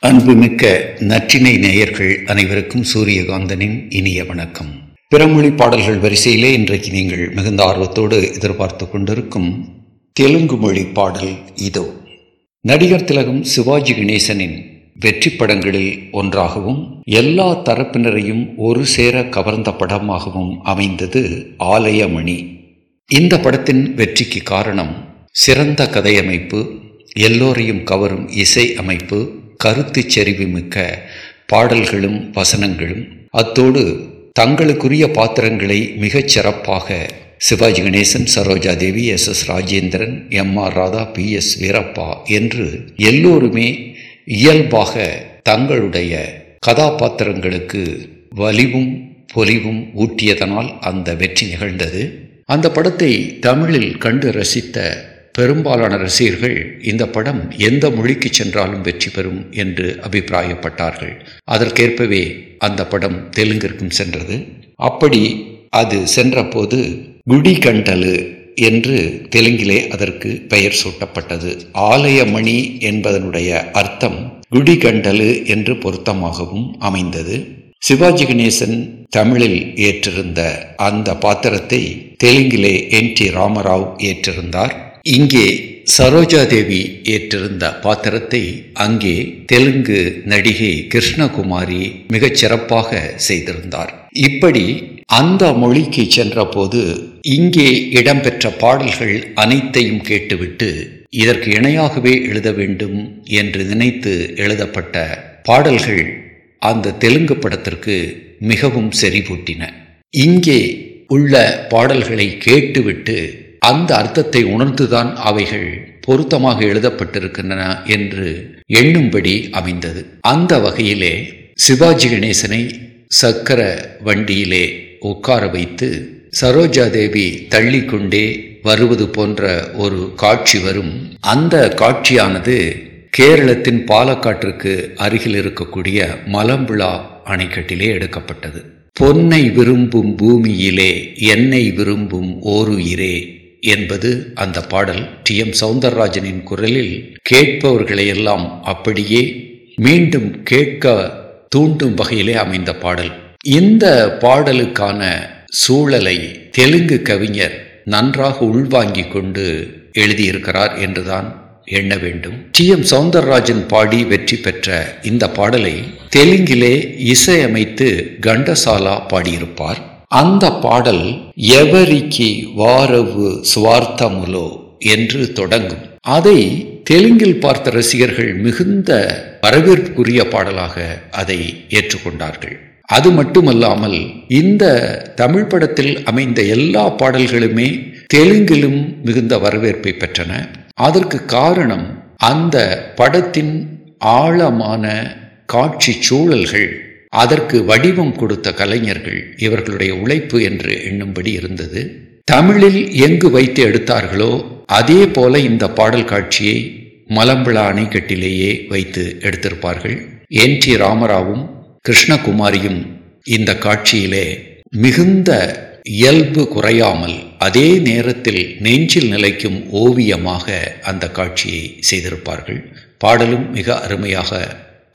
அன்புமிக்க நற்றினை நேயர்கள் அனைவருக்கும் சூரியகாந்தனின் இனிய வணக்கம். பிறமொழி பாடல்கள் வரிசையிலே இன்றைக்கு நீங்கள் மிகுந்த ஆர்வத்தோடு எதிர்பார்த்து கொண்டிருக்கும் தெலுங்கு மொழி பாடல் இதோ. நடிகர் திலகம் சிவாஜி கணேசனின் வெற்றி படங்களில் ஒன்றாகவும் எல்லா தரப்பினரையும் ஒரு சேர கவர்ந்த படமாகவும் அமைந்தது ஆலயமணி. இந்த படத்தின் வெற்றிக்கு காரணம் சிறந்த கதையமைப்பு எல்லோரையும் கவரும் இசை அமைப்பு கருத்து செறிவு மிக்க பாடல்களும் வசனங்களும் அத்தோடு தங்களுக்குரிய பாத்திரங்களை மிகச் சிறப்பாக Sivaji Ganesan Saroja Devi S. S. Rajendran M. R. Radha P. S. Veerappa என்று எல்லோருமே இயல்பாக தங்களுடைய கதாபாத்திரங்களுக்கு வலிவும் பொலிவும் ஊட்டியதனால் அந்த வெற்றி நிகழ்ந்தது. அந்த படத்தை தமிழில் கண்டு ரசித்த பெரும்பாலான ரசிகர்கள் இந்த படம் எந்த மொழிக்கு சென்றாலும் வெற்றி பெறும் என்று அபிப்பிராயப்பட்டார்கள். அதற்கேற்பவே அந்த படம் தெலுங்கிற்கும் சென்றது. அப்படி அது சென்றபோது குடிகண்டலு என்று தெலுங்கிலே அதற்கு பெயர் சூட்டப்பட்டது. ஆலயமணி என்பதனுடைய அர்த்தம் குடிகண்டலு என்று பொருத்தமாகவும் அமைந்தது. சிவாஜி கணேசன் தமிழில் ஏற்றிருந்த அந்த பாத்திரத்தை தெலுங்கிலே என் டி ராமராவ் ஏற்றிருந்தார். இங்கே சரோஜாதேவி ஏற்றிருந்த பாத்திரத்தை அங்கே தெலுங்கு நடிகை கிருஷ்ணகுமாரி மிகச் சிறப்பாக செய்திருந்தார். இப்படி அந்த மொழிக்கு சென்றபோது இங்கே இடம்பெற்ற பாடல்கள் அனைத்தையும் கேட்டுவிட்டு இதற்கு இணையாகவே எழுத வேண்டும் என்று நினைத்து எழுதப்பட்ட பாடல்கள் அந்த தெலுங்கு படத்திற்கு மிகவும் செறிவூட்டின. இங்கே உள்ள பாடல்களை கேட்டுவிட்டு அந்த அர்த்தத்தை உணர்ந்துதான் அவைகள் பொருத்தமாக எழுதப்பட்டிருக்கின்றன என்று எண்ணும்படி அமைந்தது. அந்த வகையிலே சிவாஜி கணேசனை சக்கர வண்டியிலே உட்கார வைத்து சரோஜா தேவி தள்ளிக்கொண்டே வருவது போன்ற ஒரு காட்சி வரும். அந்த காட்சியானது கேரளத்தின் பாலக்காட்டிற்கு அருகில் இருக்கக்கூடிய மலம்புழா அணைக்கட்டிலே எடுக்கப்பட்டது. பொன்னை விரும்பும் பூமியிலே என்னை விரும்பும் ஓருயிரே என்பது அந்த பாடல் டி எம் சவுந்தரராஜனின் குரலில் கேட்பவர்களையெல்லாம் அப்படியே மீண்டும் கேட்க தூண்டும் வகையிலே அமைந்த பாடல். இந்த பாடலுக்கான சூழலை தெலுங்கு கவிஞர் நன்றாக உள்வாங்கிக் கொண்டு எழுதியிருக்கிறார் என்றுதான் எண்ண வேண்டும். டி எம் சவுந்தரராஜன் பாடி வெற்றி பெற்ற இந்த பாடலை தெலுங்கிலே இசையமைத்து கண்டசாலா பாடியிருப்பார். அந்த பாடல் எவரிக்கு வாரவு சுவார்த்தமுலோ என்று தொடங்கும். அதை தெலுங்கில் பார்த்த ரசிகர்கள் மிகுந்த வரவேற்புக்குரிய பாடலாக அதை ஏற்றுக்கொண்டார்கள். அது மட்டுமல்லாமல் இந்த தமிழ் படத்தில் அமைந்த எல்லா பாடல்களுமே தெலுங்கிலும் மிகுந்த வரவேற்பை பெற்றன. அதற்கு காரணம் அந்த படத்தின் ஆழமான காட்சி சூழல்கள். அதற்கு வடிவம் கொடுத்த கலைஞர்கள் இவர்களுடைய உழைப்பு என்று எண்ணும்படி இருந்தது. தமிழில் எங்கு வைத்து எடுத்தார்களோ அதே போல இந்த பாடல் காட்சியை மலம்பிளா அணைக்கட்டிலேயே வைத்து எடுத்திருப்பார்கள். என் டி ராமராவும் கிருஷ்ணகுமாரியும் இந்த காட்சியிலே மிகுந்த இயல்பு குறையாமல் அதே நேரத்தில் நெஞ்சில் நிலைக்கும் ஓவியமாக அந்த காட்சியை செய்திருப்பார்கள். பாடலும் மிக அருமையாக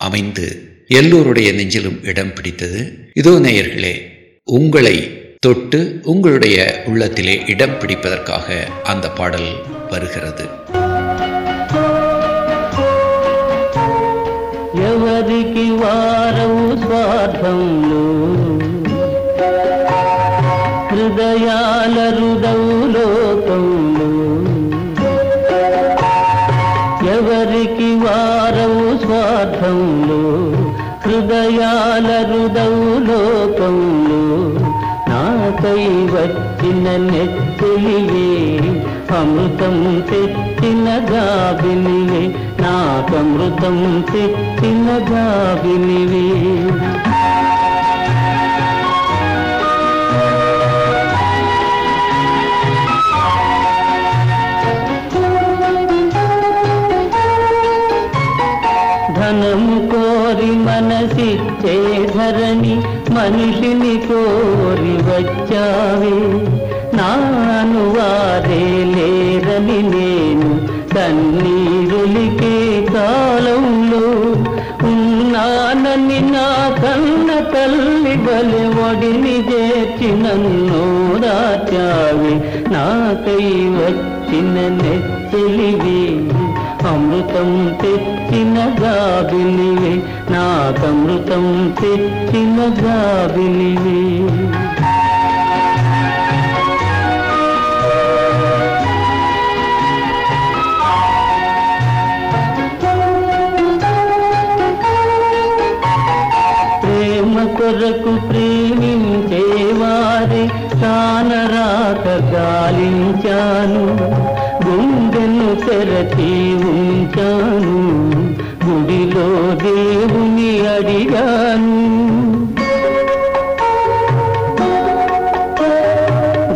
அமைந்து எல்லோருடைய நெஞ்சிலும் இடம் பிடித்தது இதோ நேயர்களே உங்களை தொட்டு உங்களுடைய உள்ளத்திலே இடம் பிடிப்பதற்காக அந்த பாடல் வருகிறது ఎవరికి వారవు స్వార్థంలో హృదయాల రుదవు ముత్యాల హృదౌలోకంలో నాకై వచ్చిన నెత్తులియే అమృతం తెచ్చిన గాబినివే నాకమృతం తెచ్చిన గాబినివే. మనిషిని కోరి వచ్చావే. నాను వారే లేరని నేను తన్నీరులికే కాలంలో ఉన్నానని నా కన్న తల్లి బలి ఒడిని చేర్చి నన్ను దాచావే. నాకై వచ్చిన నెచ్చలివి అమృతం తెచ్చిన గాబిలివి నాకమృతం తెచ్చిన గాబిలివి ప్రేమ కొరకు ప్రేమించేవారి తానరాక గాలించాను. తెరచి ఉంచాను గుడిలో దేవుని అడిగాను.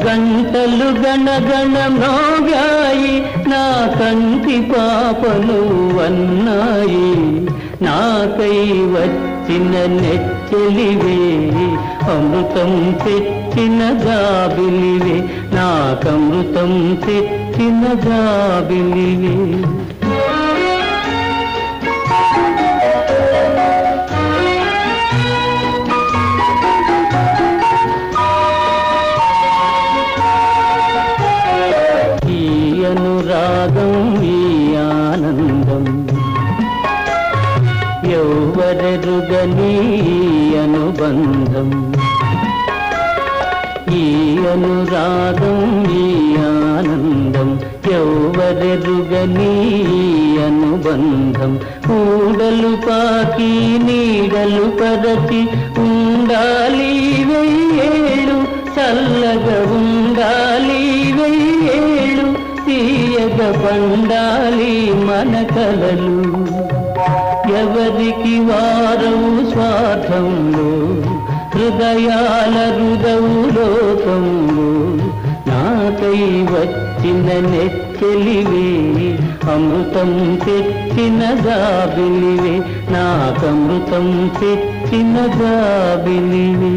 గంటలు గణగణ మ్రోగాయి నా కంటి పాపలు అన్నాయి. నాకై వచ్చిన నెచ్చలివే అమృతం తెచ్చిన గాబిలివే. నాకమృతం తెచ్చిన గాబిలివే ఈ అనురాగం ఈ ఆనందం ఎవ్వరెరుగని అనుబంధం? ఈ అనురాగం ఈ ఆనందం ఎవ్వరెరుగని అనుబంధం? ఊడలు పాకి నీడలు పరచి ఉండాలి వెయ్యేళ్ళు చల్లగా ఉండాలి వెయ్యేళ్ళు తీయగ పండాలి మన కలలు. ఎవరికి వారవు స్వార్థంలో హృదయాల హృదవు లోకంలో నాకై వచ్చిన నెచ్చలివే అమృతం తెచ్చిన దాబిలివే నాకమృతం తెచ్చిన దాబిలివే